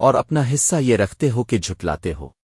اور اپنا حصہ یہ رکھتے ہو کہ جھٹلاتے ہو۔